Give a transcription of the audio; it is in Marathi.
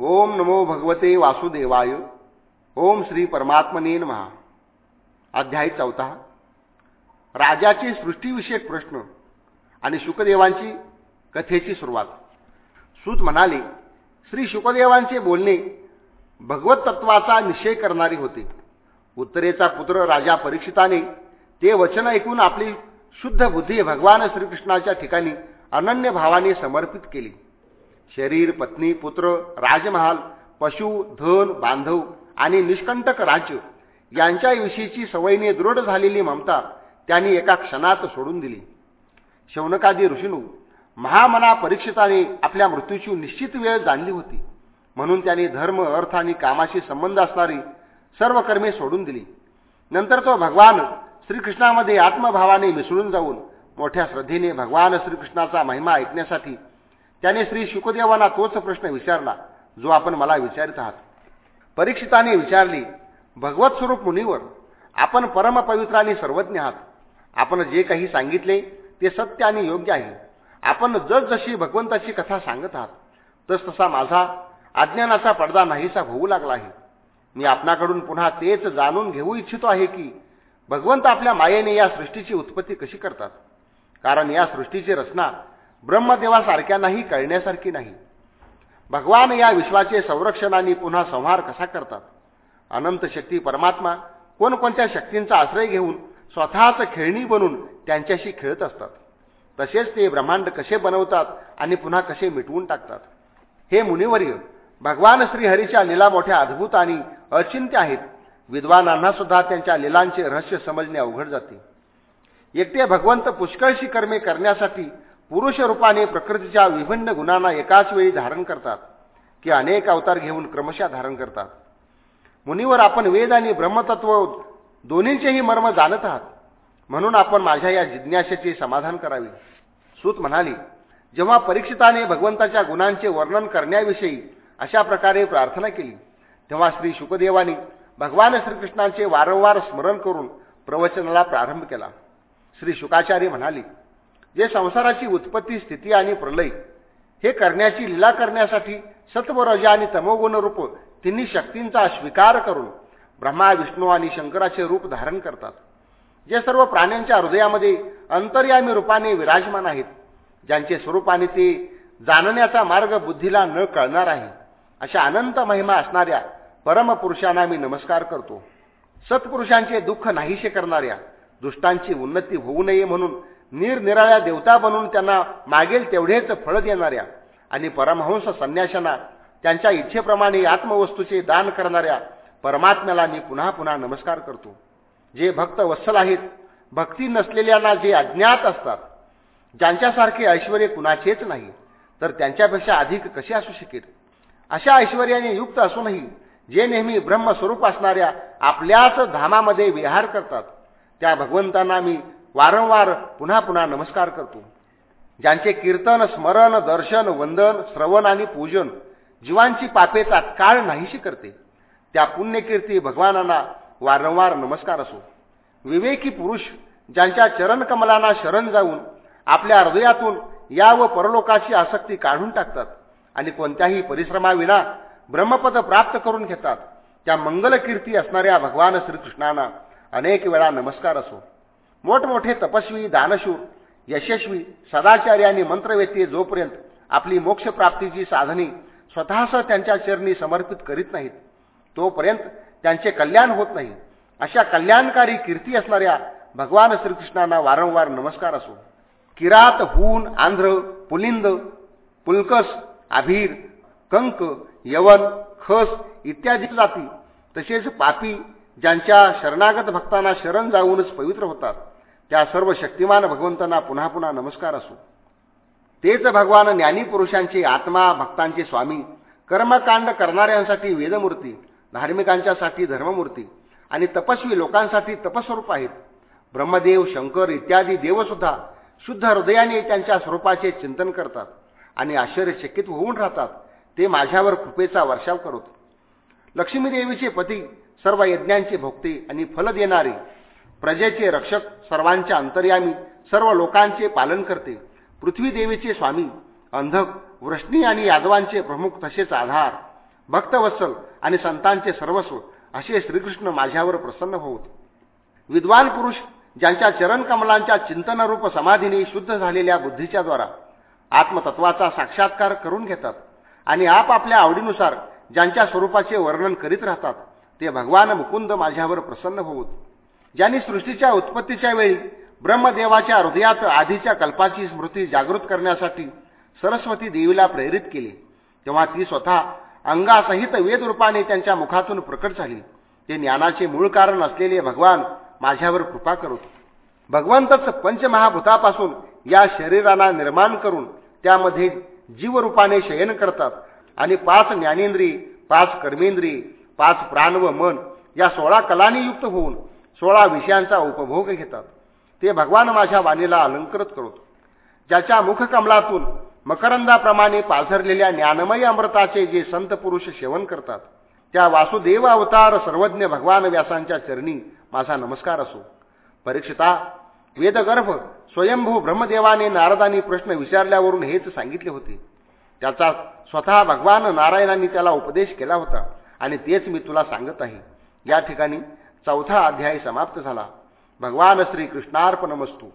ओम नमो भगवते वासुदेवाय ओम श्री परमात्मने महा अध्याय चौथा. राजाचे सृष्टीविषयक प्रश्न आणि शुकदेवांची कथेची सुरुवात. सूत म्हणाले श्री शुकदेवांचे बोलणे भगवत तत्वाचा निश्चय करणारे होते. उत्तरेचा पुत्र राजा परीक्षिताने ते वचन ऐकून आपली शुद्ध बुद्धी भगवान श्रीकृष्णाच्या ठिकाणी अनन्य भावाने समर्पित केली. शरीर पत्नी पुत्र राजमहाल पशु धन बांधव आणि निष्कंटक राज्य यांच्याविषयीची सवयीने दृढ झालेली ममता त्यांनी एका क्षणात सोडून दिली. शौनकादी ऋषीनू महामना परीक्षिताने आपल्या मृत्यूची निश्चित वेळ जाणली होती. म्हणून त्यांनी धर्म अर्थ आणि कामाशी संबंध असणारी सर्व कर्मे सोडून दिली. नंतर तो भगवान श्रीकृष्णामध्ये आत्मभावाने मिसळून जाऊन मोठ्या श्रद्धेने भगवान श्रीकृष्णाचा महिमा ऐकण्यासाठी त्याने श्री शुकदेवाला तोच प्रश्न विचारला जो आपण मला विचारित आहात. परीक्षिताने विचारली भगवत स्वरूप मुनीवर आपण परमपवित्र आणि सर्वज्ञ आहात. आपण जे काही सांगितले ते सत्य आणि योग्य आहे. आपण जसजशी भगवंताची कथा सांगत आहात तसतसा माझा अज्ञानाचा पडदा नाहीसा होऊ लागला आहे. मी आपणाकडून पुन्हा तेच जाणून घेऊ इच्छितो आहे की भगवंत आपल्या मायेने या सृष्टीची उत्पत्ती कशी करतात? कारण या सृष्टीची रचना ब्रह्मदेवासारख्यांनाही कळण्यासारखी नाही. भगवान या विश्वाचे संरक्षण आणि पुन्हा संहार कसा करतात? अनंत शक्ती परमात्मा कोणकोणत्या शक्तींचा आश्रय घेऊन स्वतःच खेळणी बनून त्यांच्याशी खेळत असतात? तसेच ते ब्रह्मांड कसे बनवतात आणि पुन्हा कसे मिटवून टाकतात? हे मुनिवर्य भगवान श्रीहरीच्या लीला मोठ्या अद्भुत आणि अचिंत्य आहेत. विद्वानांना सुद्धा त्यांच्या लिलांचे रहस्य समजणे अवघड जाते. एकटे भगवंत पुष्कळशी कर्मे करण्यासाठी पुरुष रूपाने प्रकृतीच्या विभिन्न गुणांना एकाच वेळी धारण करतात की अनेक अवतार घेऊन क्रमशः धारण करतात. मुनीवर आपण वेद आणि ब्रह्मतत्व दोन्हींचेही मर्म जाणत आहात. म्हणून आपण माझ्या या जिज्ञासेचे समाधान करावे. सूत म्हणाली जेव्हा परीक्षिताने भगवंताच्या गुणांचे वर्णन करण्याविषयी अशा प्रकारे प्रार्थना केली तेव्हा श्री शुकदेवानी भगवान श्रीकृष्णांचे वारंवार स्मरण करून प्रवचनाला प्रारंभ केला. श्री शुकाचार्य म्हणाली जे संसाराची उत्पत्ती स्थिती आणि प्रलय हे करण्याची लीला करण्यासाठी सत्वरज आणि तमोगुणरूप तिन्ही शक्तींचा स्वीकार करून ब्रह्मा विष्णू आणि शंकराचे रूप धारण करतात. जे सर्व प्राण्यांच्या हृदयामध्ये अंतर्यामी रूपाने विराजमान आहेत ज्यांचे स्वरूप आणि ते जाणण्याचा मार्ग बुद्धीला न कळणार आहे अशा अनंत महिमा असणाऱ्या परमपुरुषांना मी नमस्कार करतो. सत्पुरुषांचे दुःख नाहीसे करणाऱ्या दुष्टांची उन्नती होऊ नये म्हणून निरनिराळ्या देवता बनून त्यांना मागेल तेवढेच फळ देणाऱ्या आणि परमहंस संन्याशांना त्यांच्या इच्छेप्रमाणे आत्मवस्तूचे दान करणाऱ्या परमात्म्याला मी पुन्हा पुन्हा नमस्कार करतो. जे भक्त वत्सल आहेत भक्ती नसलेल्यांना जे अज्ञात असतात ज्यांच्यासारखे ऐश्वर कुणाचेच नाही तर त्यांच्यापेक्षा अधिक कसे असू शकेल? अशा ऐश्वर्याने युक्त असूनही जे नेहमी ब्रह्मस्वरूप असणाऱ्या आपल्याच धामामध्ये विहार करतात त्या भगवंतांना मी वारंवार पुन्हा पुन्हा नमस्कार करतो. ज्यांचे कीर्तन स्मरण दर्शन वंदन श्रवण आणि पूजन जीवांची पापे तात्काळ नाहीशी करते त्या पुण्यकीर्ती भगवानांना वारंवार नमस्कार असो. विवेकी पुरुष ज्यांच्या चरणकमलांना शरण जाऊन आपल्या हृदयातून या व परलोकाची आसक्ती काढून टाकतात आणि कोणत्याही परिश्रमाविना ब्रह्मपद प्राप्त करून घेतात त्या मंगलकीर्ती असणाऱ्या भगवान श्रीकृष्णांना अनेक वेळा नमस्कार असो. मोठमोठे तपस्वी दानशूर यशस्वी सदाचार्य आणि मंत्रवेत्ती जोपर्यंत आपली मोक्षप्राप्तीची साधने स्वतःच त्यांच्या चरणी समर्पित करीत नाहीत तोपर्यंत त्यांचे कल्याण होत नाही. अशा कल्याणकारी कीर्ती असणाऱ्या भगवान श्रीकृष्णांना वारंवार नमस्कार असो. किरात हून आंध्र पुलिंद पुलकस आभीर कंक यवन खस इत्यादी जाती तसेच पापी ज्यांच्या शरणागत भक्तांना शरण जाऊनच पवित्र होतात त्या सर्व शक्तिमान भगवंतांना पुन्हा पुन्हा नमस्कार असो. तेच भगवान ज्ञानीपुरुषांचे आत्मा भक्तांचे स्वामी कर्मकांड करणाऱ्यांसाठी वेदमूर्ती धार्मिकांच्यासाठी धर्ममूर्ती आणि तपस्वी लोकांसाठी तपस्वरूप आहेत. ब्रह्मदेव शंकर इत्यादी देवसुद्धा शुद्ध हृदयाने त्यांच्या स्वरूपाचे चिंतन करतात आणि आश्चर्यचकित होऊन राहतात ते माझ्यावर कृपेचा वर्षाव करत. लक्ष्मीदेवीचे पती सर्व यज्ञांचे भोगते आणि फल देणारे प्रजेचे रक्षक सर्वांच्या अंतर्यामी सर्व लोकांचे पालन करते. पृथ्वी देवीचे स्वामी अंधक वृष्णी आणि यादवांचे प्रमुख तसेच आधार. भक्तवत्सल आणि संतांचे सर्वस्व असे श्रीकृष्ण माझ्यावर प्रसन्न होत. विद्वान पुरुष ज्यांच्या चरणकमलांच्या चिंतनरूप समाधीने शुद्ध झालेल्या बुद्धीच्या द्वारा आत्मतत्वाचा साक्षात्कार करून घेतात आणि आपापल्या आवडीनुसार ज्यांच्या स्वरूपाचे वर्णन करीत राहतात ते भगवान मुकुंद माझ्यावर प्रसन्न होत ज्यांनी सृष्टीच्या उत्पत्तीच्या वेळी ब्रह्मदेवाच्या हृदयात आधीच्या कल्पाची स्मृती जागृत करण्यासाठी सरस्वती देवीला प्रेरित केले तेव्हा ती स्वतः अंगासहित वेदरूपाने त्यांच्या मुखातून प्रकट झाली. ते ज्ञानाचे मूळ कारण असलेले भगवान माझ्यावर कृपा करत. भगवंतच पंचमहाभूतापासून या शरीराला निर्माण करून त्यामध्ये जीवरूपाने शयन करतात आणि पाच ज्ञानेंद्री पाच कर्मेंद्री पाच प्राण व मन या सोळा कलांनी युक्त होऊन सोळा विषयांचा उपभोग घेतात. ते भगवान माझ्या वाणीला अलंकृत करतो. ज्याच्या मुखकमलातून मकरंदाप्रमाणे पाझरलेल्या ज्ञानमय अमृताचे जे संत पुरुष सेवन करतात त्या वासुदेव अवतार सर्वज्ञ भगवान व्यासांच्या चरणी माझा नमस्कार असो. परीक्षिता वेदगर्भ स्वयंभू ब्रह्मदेवाने नारदानी प्रश्न विचारल्यावरून हेच सांगितले होते. त्याचा स्वतः भगवान नारायणांनी त्याला उपदेश केला होता. आणि तेच मी तुला सांगत आहे. या ठिकाणी चौथा अध्याय समाप्त झाला. भगवान श्री कृष्णार्पणमस्तू